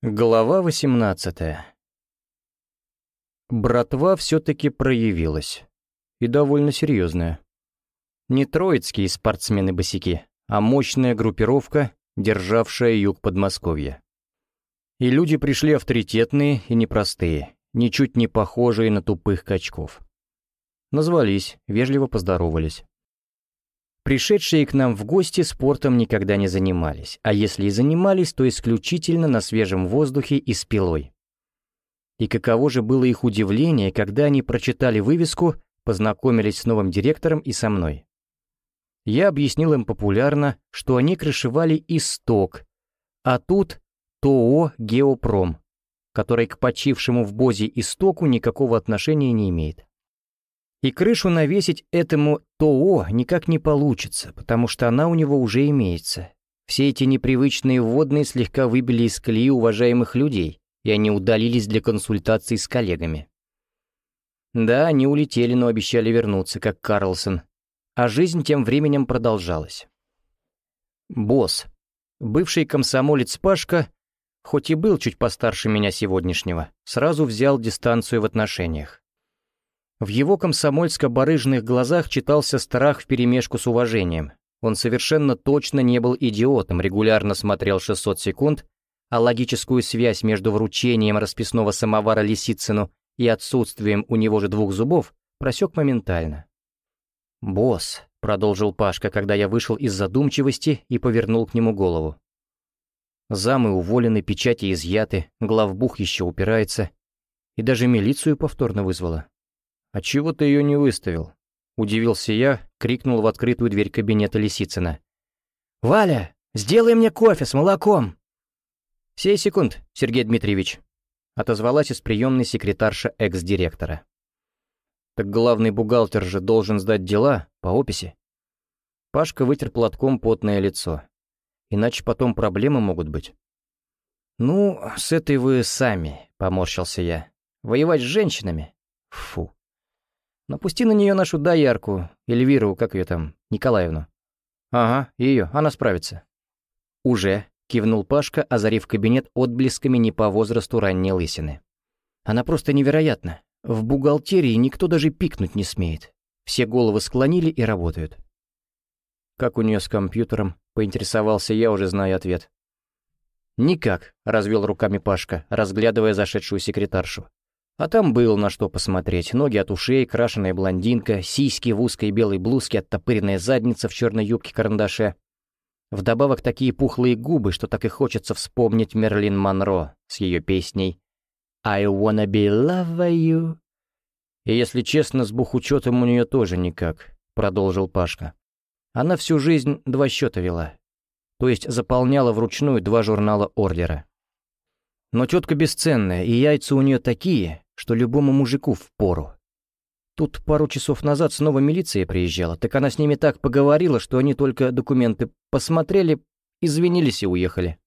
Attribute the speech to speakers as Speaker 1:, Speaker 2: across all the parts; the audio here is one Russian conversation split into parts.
Speaker 1: Глава 18 Братва все-таки проявилась. И довольно серьезная. Не троицкие спортсмены-босяки, а мощная группировка, державшая юг Подмосковья. И люди пришли авторитетные и непростые, ничуть не похожие на тупых качков. Назвались, вежливо поздоровались. Пришедшие к нам в гости спортом никогда не занимались, а если и занимались, то исключительно на свежем воздухе и с пилой. И каково же было их удивление, когда они прочитали вывеску, познакомились с новым директором и со мной. Я объяснил им популярно, что они крышевали исток, а тут ТОО «Геопром», который к почившему в Бозе истоку никакого отношения не имеет. И крышу навесить этому ТО никак не получится, потому что она у него уже имеется. Все эти непривычные вводные слегка выбили из колеи уважаемых людей, и они удалились для консультаций с коллегами. Да, они улетели, но обещали вернуться, как Карлсон. А жизнь тем временем продолжалась. Босс, бывший комсомолец Пашка, хоть и был чуть постарше меня сегодняшнего, сразу взял дистанцию в отношениях. В его комсомольско-барыжных глазах читался страх вперемешку с уважением. Он совершенно точно не был идиотом, регулярно смотрел 600 секунд, а логическую связь между вручением расписного самовара Лисицыну и отсутствием у него же двух зубов просек моментально. «Босс», — продолжил Пашка, когда я вышел из задумчивости и повернул к нему голову. Замы уволены, печати изъяты, главбух еще упирается, и даже милицию повторно вызвала. «А чего ты ее не выставил?» Удивился я, крикнул в открытую дверь кабинета Лисицына. «Валя, сделай мне кофе с молоком!» «Сей секунд, Сергей Дмитриевич», — отозвалась из приемной секретарша экс-директора. «Так главный бухгалтер же должен сдать дела по описи». Пашка вытер платком потное лицо. «Иначе потом проблемы могут быть». «Ну, с этой вы сами», — поморщился я. «Воевать с женщинами? Фу». Напусти на нее нашу доярку, Эльвиру, как ее там, Николаевну. Ага, ее, она справится. Уже, кивнул Пашка, озарив кабинет отблесками не по возрасту ранней лысины. Она просто невероятна. В бухгалтерии никто даже пикнуть не смеет. Все головы склонили и работают. Как у нее с компьютером, поинтересовался я, уже зная ответ. «Никак», — развел руками Пашка, разглядывая зашедшую секретаршу. А там было на что посмотреть. Ноги от ушей, крашеная блондинка, сиськи в узкой белой блузке, оттопыренная задница в черной юбке-карандаше. Вдобавок такие пухлые губы, что так и хочется вспомнить Мерлин Монро с ее песней «I wanna be love you». И если честно, с бухучетом у нее тоже никак, продолжил Пашка. Она всю жизнь два счета вела. То есть заполняла вручную два журнала ордера. Но тетка бесценная, и яйца у нее такие, что любому мужику впору. Тут пару часов назад снова милиция приезжала, так она с ними так поговорила, что они только документы посмотрели, извинились и уехали.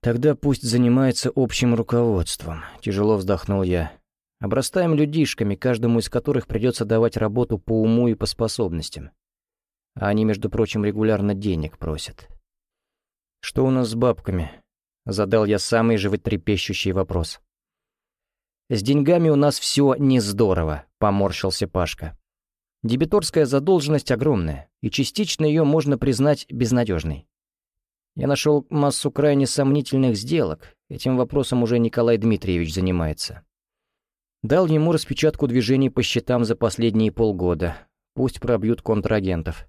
Speaker 1: Тогда пусть занимается общим руководством, тяжело вздохнул я. Обрастаем людишками, каждому из которых придется давать работу по уму и по способностям. А они, между прочим, регулярно денег просят. Что у нас с бабками? Задал я самый животрепещущий вопрос. «С деньгами у нас все не здорово», — поморщился Пашка. «Дебиторская задолженность огромная, и частично ее можно признать безнадежной. Я нашел массу крайне сомнительных сделок, этим вопросом уже Николай Дмитриевич занимается. Дал ему распечатку движений по счетам за последние полгода, пусть пробьют контрагентов.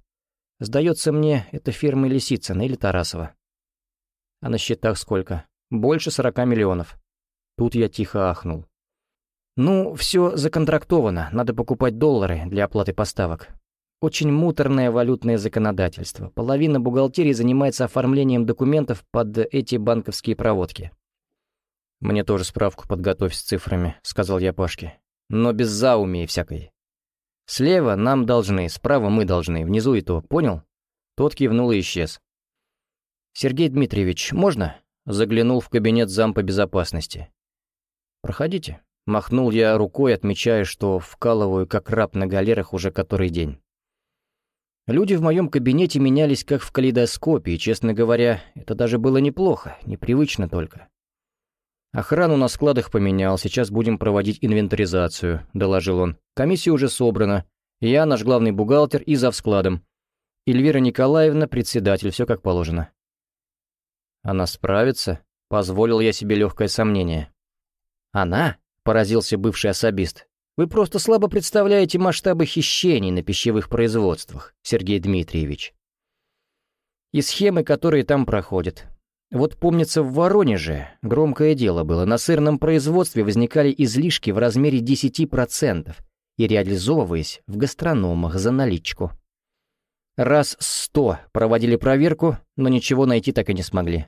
Speaker 1: Сдается мне, это фирма Лисицына или Тарасова. А на счетах сколько? Больше сорока миллионов. Тут я тихо ахнул. Ну, все законтрактовано, надо покупать доллары для оплаты поставок. Очень муторное валютное законодательство. Половина бухгалтерии занимается оформлением документов под эти банковские проводки. «Мне тоже справку подготовь с цифрами», — сказал я Пашке. «Но без заумии всякой. Слева нам должны, справа мы должны, внизу и то, понял?» Тот кивнул и исчез. «Сергей Дмитриевич, можно?» Заглянул в кабинет зампа безопасности. «Проходите», Махнул я рукой, отмечая, что вкалываю как раб на галерах уже который день. Люди в моем кабинете менялись как в калейдоскопе, и, честно говоря, это даже было неплохо, непривычно только. «Охрану на складах поменял, сейчас будем проводить инвентаризацию», — доложил он. «Комиссия уже собрана. Я наш главный бухгалтер и зав складом. Эльвира Николаевна, председатель, все как положено». «Она справится?» — позволил я себе легкое сомнение. «Она?» — поразился бывший особист. «Вы просто слабо представляете масштабы хищений на пищевых производствах, Сергей Дмитриевич. И схемы, которые там проходят. Вот помнится, в Воронеже громкое дело было. На сырном производстве возникали излишки в размере 10% и реализовываясь в гастрономах за наличку. Раз сто проводили проверку, но ничего найти так и не смогли.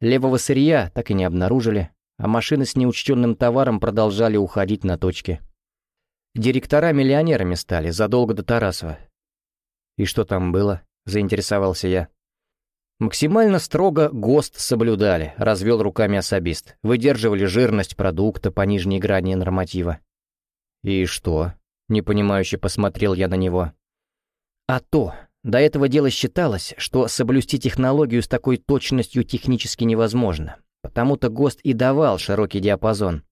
Speaker 1: Левого сырья так и не обнаружили, а машины с неучтенным товаром продолжали уходить на точки. Директора миллионерами стали задолго до Тарасова. «И что там было?» — заинтересовался я. Максимально строго ГОСТ соблюдали, развел руками особист. Выдерживали жирность продукта по нижней грани норматива. «И что?» — непонимающе посмотрел я на него. «А то, до этого дела считалось, что соблюсти технологию с такой точностью технически невозможно, потому-то ГОСТ и давал широкий диапазон.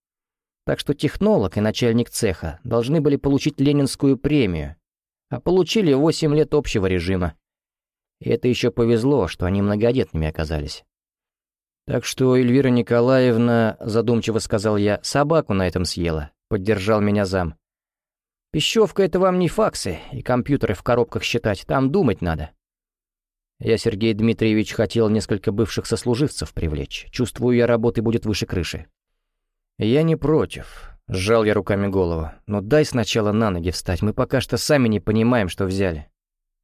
Speaker 1: Так что технолог и начальник цеха должны были получить ленинскую премию, а получили 8 лет общего режима. И это еще повезло, что они многодетными оказались. Так что Эльвира Николаевна, задумчиво сказал я, собаку на этом съела, поддержал меня зам. Пищевка — это вам не факсы и компьютеры в коробках считать, там думать надо. Я, Сергей Дмитриевич, хотел несколько бывших сослуживцев привлечь. Чувствую, я работы будет выше крыши. Я не против, сжал я руками голову. Но дай сначала на ноги встать, мы пока что сами не понимаем, что взяли.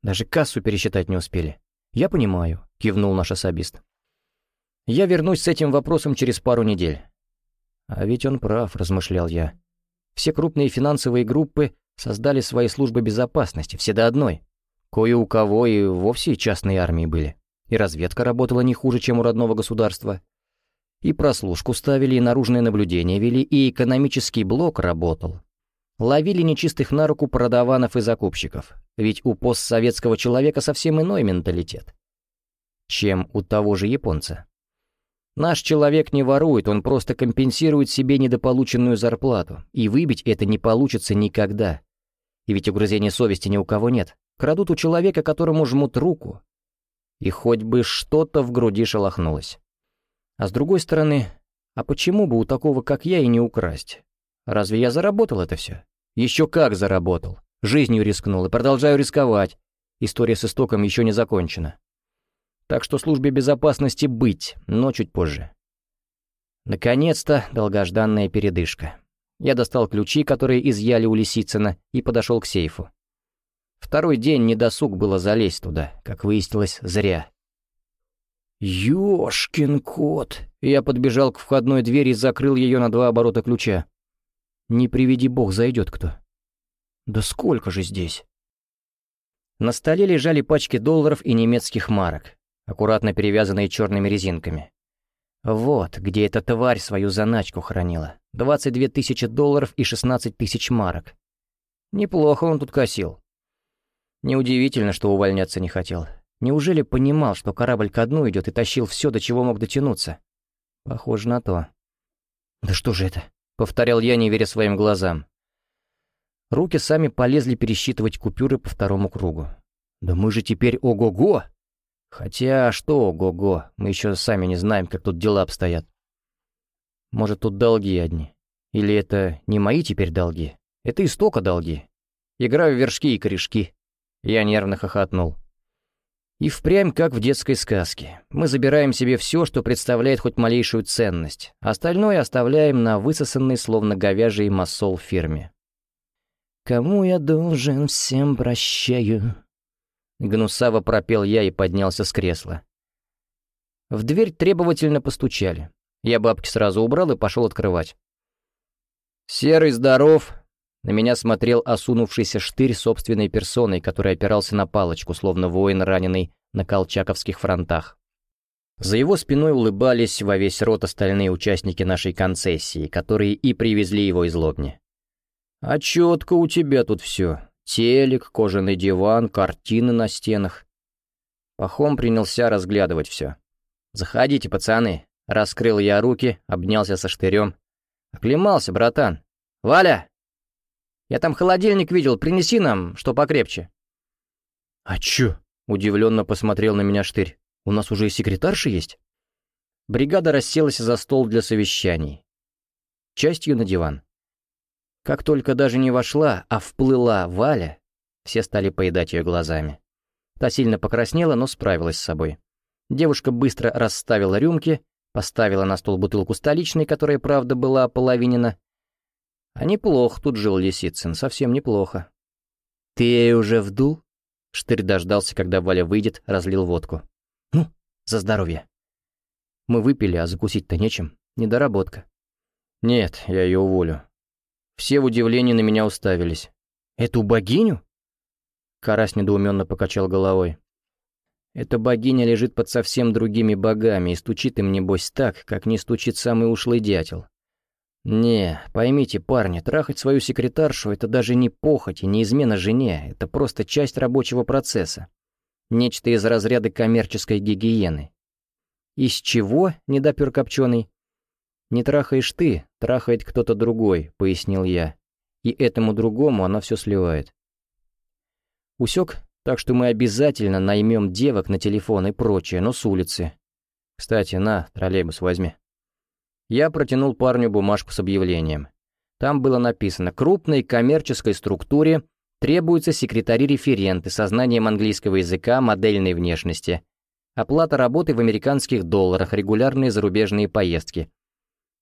Speaker 1: Даже кассу пересчитать не успели. Я понимаю, кивнул наш особист. Я вернусь с этим вопросом через пару недель. А ведь он прав, размышлял я. Все крупные финансовые группы создали свои службы безопасности, все до одной. Кое у кого и вовсе частные армии были. И разведка работала не хуже, чем у родного государства. И прослушку ставили, и наружное наблюдение вели, и экономический блок работал. Ловили нечистых на руку продаванов и закупщиков, ведь у постсоветского человека совсем иной менталитет, чем у того же японца. Наш человек не ворует, он просто компенсирует себе недополученную зарплату, и выбить это не получится никогда. И ведь угрызения совести ни у кого нет. Крадут у человека, которому жмут руку. И хоть бы что-то в груди шелохнулось. А с другой стороны, а почему бы у такого, как я, и не украсть? Разве я заработал это все? Еще как заработал. Жизнью рискнул и продолжаю рисковать. История с истоком еще не закончена. Так что службе безопасности быть, но чуть позже. Наконец-то долгожданная передышка. Я достал ключи, которые изъяли у Лисицына, и подошел к сейфу. Второй день недосуг было залезть туда, как выяснилось, зря. «Ёшкин кот!» Я подбежал к входной двери и закрыл ее на два оборота ключа. Не приведи бог, зайдет кто. Да сколько же здесь? На столе лежали пачки долларов и немецких марок, аккуратно перевязанные черными резинками. Вот, где эта тварь свою заначку хранила. 22 тысячи долларов и 16 тысяч марок. Неплохо он тут косил. Неудивительно, что увольняться не хотел. Неужели понимал, что корабль ко дну идет и тащил все, до чего мог дотянуться? Похоже на то. Да что же это? — повторял я, не веря своим глазам. Руки сами полезли пересчитывать купюры по второму кругу. «Да мы же теперь ого-го!» «Хотя что ого-го, мы еще сами не знаем, как тут дела обстоят. Может, тут долги одни? Или это не мои теперь долги? Это истока долги. Играю в вершки и корешки». Я нервно хохотнул. И впрямь, как в детской сказке. Мы забираем себе все, что представляет хоть малейшую ценность. Остальное оставляем на высосанной, словно говяжий массол фирме. «Кому я должен, всем прощаю», — гнусаво пропел я и поднялся с кресла. В дверь требовательно постучали. Я бабки сразу убрал и пошел открывать. «Серый здоров!» На меня смотрел осунувшийся штырь собственной персоной, который опирался на палочку, словно воин, раненый на колчаковских фронтах. За его спиной улыбались во весь рот остальные участники нашей концессии, которые и привезли его из Лобни. «А четко у тебя тут все. Телек, кожаный диван, картины на стенах». Пахом принялся разглядывать все. «Заходите, пацаны, Раскрыл я руки, обнялся со штырем. Оклемался, братан. «Валя! Я там холодильник видел, принеси нам, что покрепче». «А чё?» — удивленно посмотрел на меня штырь. «У нас уже и секретарша есть?» Бригада расселась за стол для совещаний. Частью на диван. Как только даже не вошла, а вплыла Валя, все стали поедать ее глазами. Та сильно покраснела, но справилась с собой. Девушка быстро расставила рюмки, поставила на стол бутылку столичной, которая, правда, была ополовинена. А неплохо тут жил Лисицын, совсем неплохо. «Ты ей уже вдул?» Штырь дождался, когда Валя выйдет, разлил водку. «Ну, за здоровье!» Мы выпили, а закусить-то нечем. Недоработка. «Нет, я ее уволю». Все в удивлении на меня уставились. «Эту богиню?» Карась недоуменно покачал головой. Эта богиня лежит под совсем другими богами и стучит им, небось, так, как не стучит самый ушлый дятел. Не, поймите, парни, трахать свою секретаршу — это даже не похоть и не измена жене, это просто часть рабочего процесса. Нечто из разряда коммерческой гигиены. Из чего, недопер копченый? Не трахаешь ты, трахает кто-то другой, пояснил я. И этому другому она все сливает. Усек, так что мы обязательно наймем девок на телефон и прочее, но с улицы. Кстати, на, троллейбус возьми. Я протянул парню бумажку с объявлением. Там было написано «Крупной коммерческой структуре требуются секретари-референты со знанием английского языка, модельной внешности, оплата работы в американских долларах, регулярные зарубежные поездки.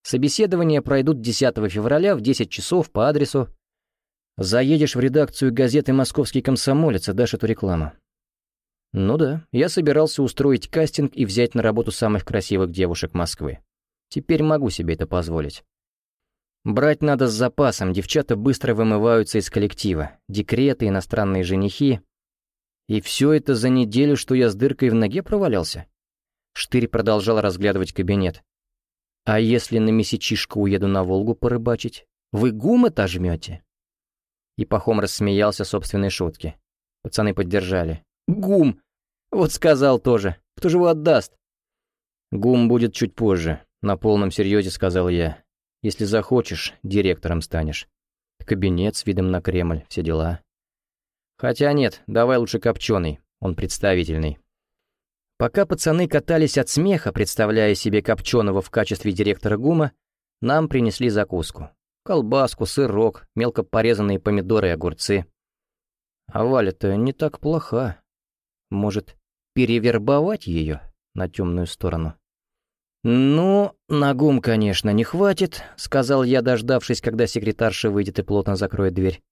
Speaker 1: Собеседования пройдут 10 февраля в 10 часов по адресу Заедешь в редакцию газеты «Московский комсомолец» и дашь эту рекламу. Ну да, я собирался устроить кастинг и взять на работу самых красивых девушек Москвы. Теперь могу себе это позволить. Брать надо с запасом, девчата быстро вымываются из коллектива. Декреты, иностранные женихи. И все это за неделю, что я с дыркой в ноге провалялся? Штырь продолжал разглядывать кабинет. А если на месячишко уеду на Волгу порыбачить? Вы гума-то жмете? И Пахом рассмеялся собственной шутке. Пацаны поддержали. «Гум! Вот сказал тоже. Кто же его отдаст?» «Гум будет чуть позже», — на полном серьезе сказал я. «Если захочешь, директором станешь. Кабинет с видом на Кремль, все дела». «Хотя нет, давай лучше Копченый, он представительный». Пока пацаны катались от смеха, представляя себе Копченого в качестве директора ГУМа, нам принесли закуску. Колбаску, сырок, мелко порезанные помидоры и огурцы. А Валя-то не так плоха. Может, перевербовать ее на темную сторону? «Ну, на гум, конечно, не хватит», — сказал я, дождавшись, когда секретарша выйдет и плотно закроет дверь.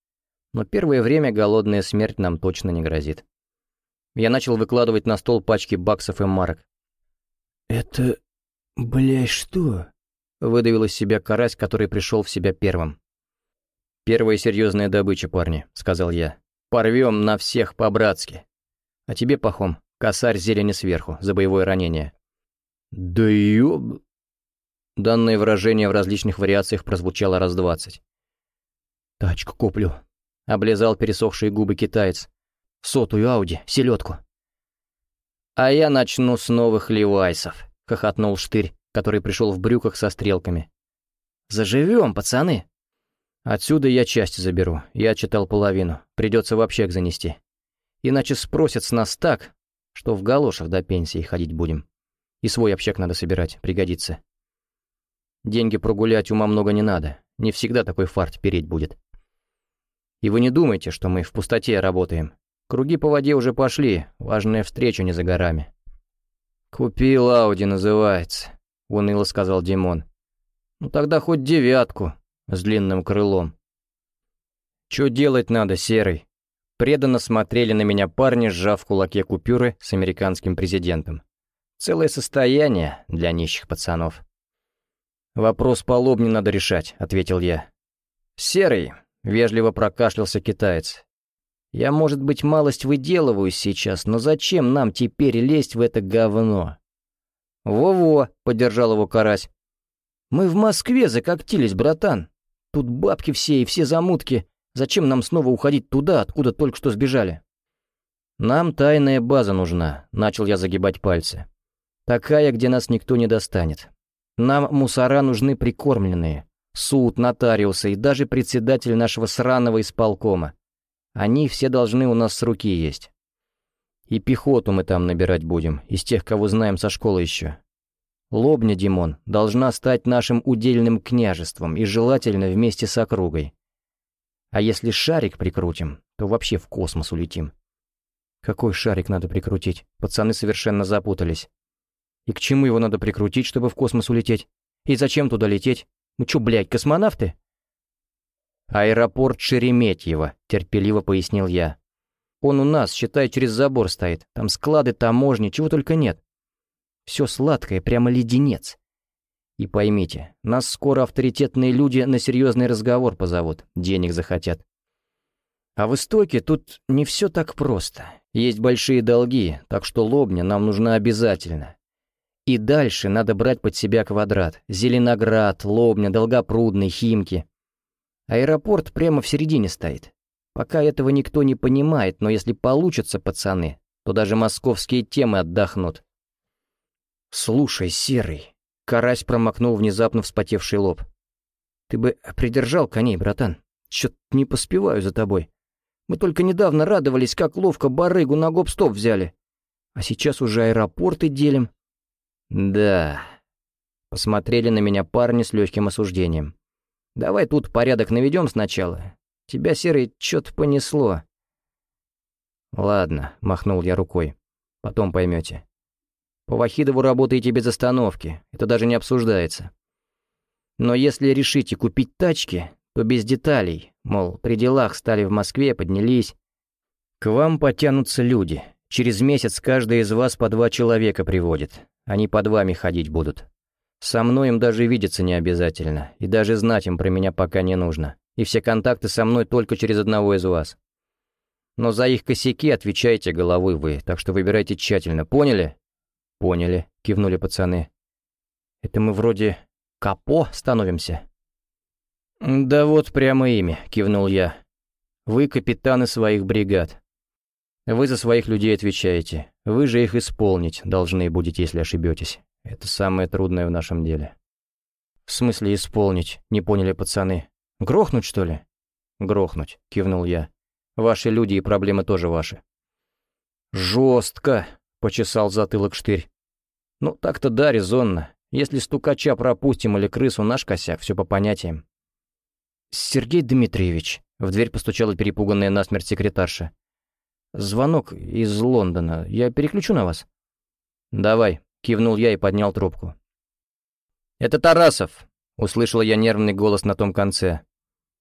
Speaker 1: «Но первое время голодная смерть нам точно не грозит». Я начал выкладывать на стол пачки баксов и марок.
Speaker 2: «Это, бля, что?»
Speaker 1: Выдавил из себя карась, который пришел в себя первым. «Первая серьезная добыча, парни», — сказал я. «Порвем на всех по-братски. А тебе, Пахом, косарь зелени сверху, за боевое ранение».
Speaker 2: «Да ёб...»
Speaker 1: Данное выражение в различных вариациях прозвучало раз двадцать.
Speaker 2: «Тачку куплю», —
Speaker 1: облизал пересохшие губы китаец. «Сотую Ауди, селедку». «А я начну с новых левайсов», — хохотнул Штырь который пришел в брюках со стрелками. «Заживем, пацаны!» «Отсюда я часть заберу, я читал половину, придется в общак занести. Иначе спросят с нас так, что в галошах до пенсии ходить будем. И свой общак надо собирать, пригодится. Деньги прогулять ума много не надо, не всегда такой фарт переть будет. И вы не думайте, что мы в пустоте работаем. Круги по воде уже пошли, важная встреча не за горами. «Купил Ауди» называется уныло сказал Димон. «Ну тогда хоть девятку с длинным крылом». «Чё делать надо, Серый?» Преданно смотрели на меня парни, сжав в кулаке купюры с американским президентом. Целое состояние для нищих пацанов. «Вопрос по лобне надо решать», — ответил я. «Серый», — вежливо прокашлялся китаец. «Я, может быть, малость выделываюсь сейчас, но зачем нам теперь лезть в это говно? «Во-во», — поддержал его карась. «Мы в Москве закоктились, братан. Тут бабки все и все замутки. Зачем нам снова уходить туда, откуда только что сбежали?» «Нам тайная база нужна», — начал я загибать пальцы. «Такая, где нас никто не достанет. Нам мусора нужны прикормленные. Суд, нотариусы и даже председатель нашего сраного исполкома. Они все должны у нас с руки есть. И пехоту мы там набирать будем, из тех, кого знаем со школы еще. Лобня, Димон, должна стать нашим удельным княжеством и желательно вместе с округой. А если шарик прикрутим, то вообще в космос улетим. Какой шарик надо прикрутить? Пацаны совершенно запутались. И к чему его надо прикрутить, чтобы в космос улететь? И зачем туда лететь? Мы чё, блядь, космонавты? Аэропорт Шереметьево, терпеливо пояснил я. Он у нас, считай, через забор стоит. Там склады, таможни, чего только нет. Все сладкое, прямо леденец. И поймите, нас скоро авторитетные люди на серьезный разговор позовут, денег захотят. А в истоке тут не все так просто. Есть большие долги, так что лобня нам нужна обязательно. И дальше надо брать под себя квадрат. Зеленоград, Лобня, Долгопрудный, Химки. Аэропорт прямо в середине стоит. Пока этого никто не понимает, но если получатся пацаны, то даже московские темы отдохнут. «Слушай, Серый», — Карась промокнул внезапно вспотевший лоб. «Ты бы придержал коней, братан. Чё-то не поспеваю за тобой. Мы только недавно радовались, как ловко барыгу на гоп-стоп взяли. А сейчас уже аэропорты делим». «Да...» Посмотрели на меня парни с легким осуждением. «Давай тут порядок наведем сначала. Тебя, Серый, чё-то понесло». «Ладно», — махнул я рукой. «Потом поймете. По Вахидову работаете без остановки, это даже не обсуждается. Но если решите купить тачки, то без деталей, мол, при делах стали в Москве, поднялись. К вам потянутся люди. Через месяц каждый из вас по два человека приводит. Они под вами ходить будут. Со мной им даже видеться не обязательно, и даже знать им про меня пока не нужно. И все контакты со мной только через одного из вас. Но за их косяки отвечаете головой вы, так что выбирайте тщательно, поняли? «Поняли», — кивнули пацаны. «Это мы вроде капо становимся?» «Да вот прямо ими», — кивнул я. «Вы капитаны своих бригад. Вы за своих людей отвечаете. Вы же их исполнить должны будете, если ошибетесь. Это самое трудное в нашем деле». «В смысле исполнить?» — не поняли пацаны. «Грохнуть, что ли?» «Грохнуть», — кивнул я. «Ваши люди и проблемы тоже ваши». «Жестко», — почесал затылок штырь. Ну, так-то да, резонно. Если стукача пропустим или крысу, наш косяк, все по понятиям. «Сергей Дмитриевич», — в дверь постучала перепуганная насмерть секретарша. «Звонок из Лондона. Я переключу на вас?» «Давай», — кивнул я и поднял трубку. «Это Тарасов», — услышал я нервный голос на том конце.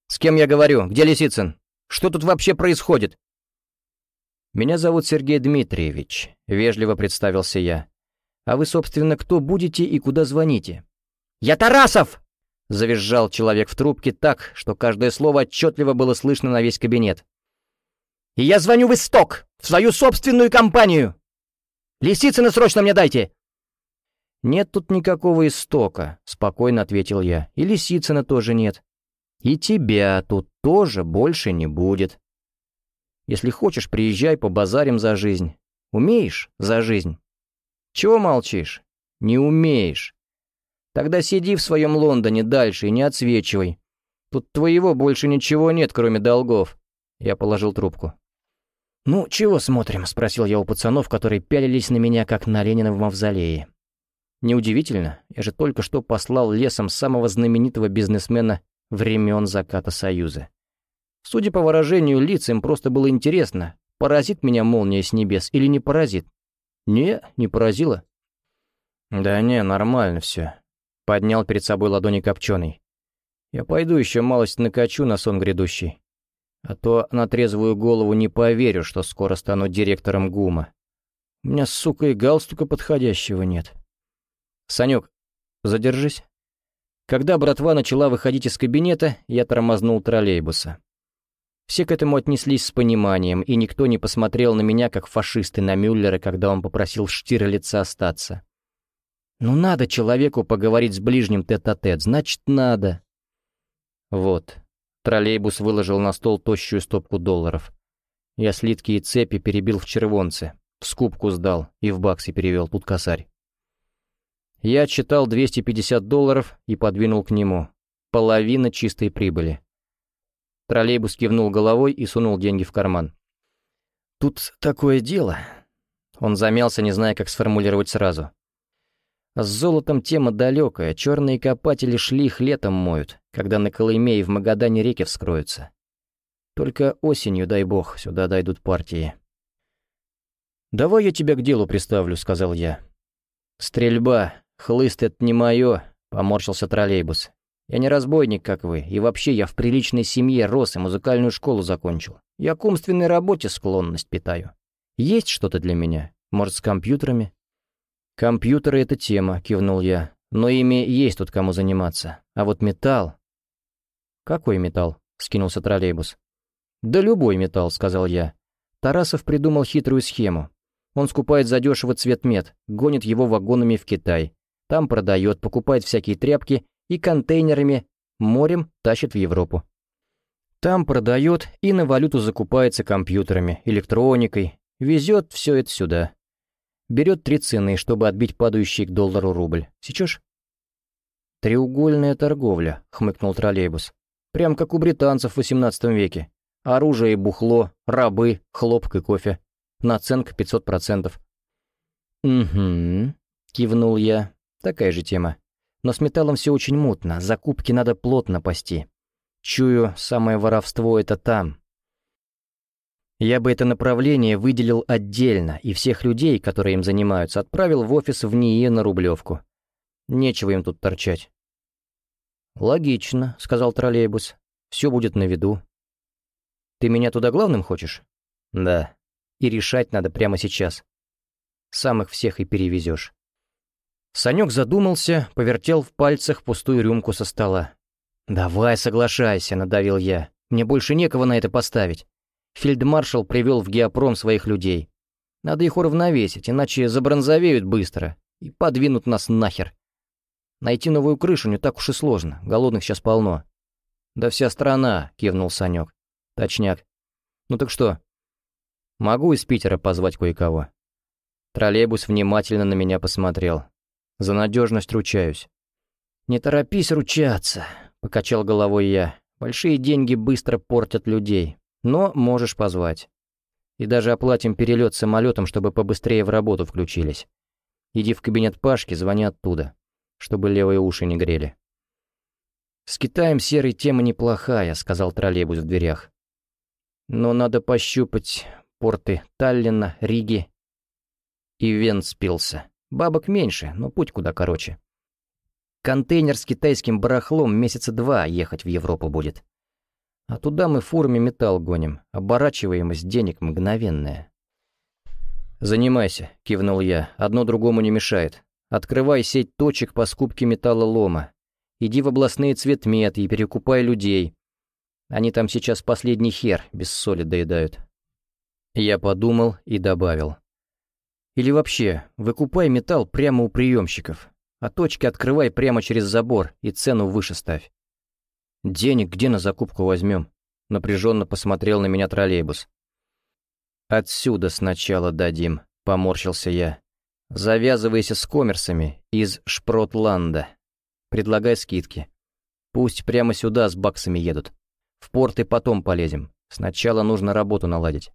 Speaker 1: «С кем я говорю? Где Лисицын? Что тут вообще происходит?» «Меня зовут Сергей Дмитриевич», — вежливо представился я. А вы, собственно, кто будете и куда звоните?» «Я Тарасов!» — завизжал человек в трубке так, что каждое слово отчетливо было слышно на весь кабинет. «И я звоню в Исток, в свою собственную компанию! Лисицына срочно мне дайте!» «Нет тут никакого истока», — спокойно ответил я. «И Лисицына тоже нет. И тебя тут тоже больше не будет. Если хочешь, приезжай, по базарим за жизнь. Умеешь за жизнь?» Чего молчишь? Не умеешь. Тогда сиди в своем Лондоне дальше и не отсвечивай. Тут твоего больше ничего нет, кроме долгов. Я положил трубку. «Ну, чего смотрим?» — спросил я у пацанов, которые пялились на меня, как на Ленина в мавзолее. Неудивительно, я же только что послал лесом самого знаменитого бизнесмена времен заката Союза. Судя по выражению лиц, им просто было интересно, поразит меня молния с небес или не поразит. «Не, не поразило?» «Да не, нормально все. Поднял перед собой ладони копченый. «Я пойду еще малость накачу на сон грядущий. А то на трезвую голову не поверю, что скоро стану директором ГУМа. У меня, сука, и галстука подходящего нет. Санек, задержись». Когда братва начала выходить из кабинета, я тормознул троллейбуса. Все к этому отнеслись с пониманием, и никто не посмотрел на меня, как фашисты на Мюллера, когда он попросил Штирлица остаться. «Ну надо человеку поговорить с ближним тет-а-тет, -тет, значит, надо». Вот. Троллейбус выложил на стол тощую стопку долларов. Я слитки и цепи перебил в червонце, в скупку сдал и в баксы перевел, тут косарь. Я отчитал 250 долларов и подвинул к нему. Половина чистой прибыли. Троллейбус кивнул головой и сунул деньги в карман. «Тут такое дело». Он замялся, не зная, как сформулировать сразу. С золотом тема далекая, черные копатели шли их летом моют, когда на Колыме и в Магадане реки вскроются. Только осенью, дай бог, сюда дойдут партии. «Давай я тебя к делу приставлю», — сказал я. «Стрельба. Хлыст — это не мое», — поморщился троллейбус. «Я не разбойник, как вы, и вообще я в приличной семье рос и музыкальную школу закончил. Я к умственной работе склонность питаю. Есть что-то для меня? Может, с компьютерами?» «Компьютеры — это тема», — кивнул я. «Но ими есть тут кому заниматься. А вот металл...» «Какой металл?» — скинулся троллейбус. «Да любой металл», — сказал я. Тарасов придумал хитрую схему. Он скупает задешево цвет мед, гонит его вагонами в Китай. Там продает, покупает всякие тряпки и контейнерами морем тащит в Европу. Там продает и на валюту закупается компьютерами, электроникой, везет все это сюда. Берет три цены, чтобы отбить падающий к доллару рубль. Сечешь? «Треугольная торговля», — хмыкнул троллейбус. «Прям как у британцев в XVIII веке. Оружие и бухло, рабы, хлопок и кофе. Наценка 500%. «Угу», — кивнул я. «Такая же тема. Но с металлом все очень мутно, закупки надо плотно пасти. Чую, самое воровство — это там, я бы это направление выделил отдельно, и всех людей, которые им занимаются, отправил в офис в НИИ на Рублевку. Нечего им тут торчать. «Логично», — сказал троллейбус. «Все будет на виду». «Ты меня туда главным хочешь?» «Да. И решать надо прямо сейчас. Сам их всех и перевезешь». Санек задумался, повертел в пальцах пустую рюмку со стола. «Давай, соглашайся», — надавил я. «Мне больше некого на это поставить». Фельдмаршал привел в геопром своих людей. Надо их уравновесить, иначе забронзовеют быстро и подвинут нас нахер. Найти новую крышу не так уж и сложно, голодных сейчас полно. «Да вся страна», — кивнул Санек. «Точняк. Ну так что?» «Могу из Питера позвать кое-кого». Троллейбус внимательно на меня посмотрел. «За надежность ручаюсь». «Не торопись ручаться», — покачал головой я. «Большие деньги быстро портят людей. Но можешь позвать. И даже оплатим перелет самолетом, чтобы побыстрее в работу включились. Иди в кабинет Пашки, звони оттуда, чтобы левые уши не грели. «С Китаем серой тема неплохая», — сказал троллейбус в дверях. «Но надо пощупать порты Таллина, Риги и Венспилса. Бабок меньше, но путь куда короче. Контейнер с китайским барахлом месяца два ехать в Европу будет. А туда мы фурами металл гоним, оборачиваемость денег мгновенная. «Занимайся», — кивнул я, — «одно другому не мешает. Открывай сеть точек по скупке металлолома. Иди в областные цветметы и перекупай людей. Они там сейчас последний хер без соли доедают». Я подумал и добавил. «Или вообще, выкупай металл прямо у приемщиков, а точки открывай прямо через забор и цену выше ставь. «Денег где на закупку возьмем?» — напряженно посмотрел на меня троллейбус. «Отсюда сначала дадим», — поморщился я. «Завязывайся с коммерсами из Шпротланда. Предлагай скидки. Пусть прямо сюда с баксами едут. В порт и потом полезем. Сначала нужно работу наладить».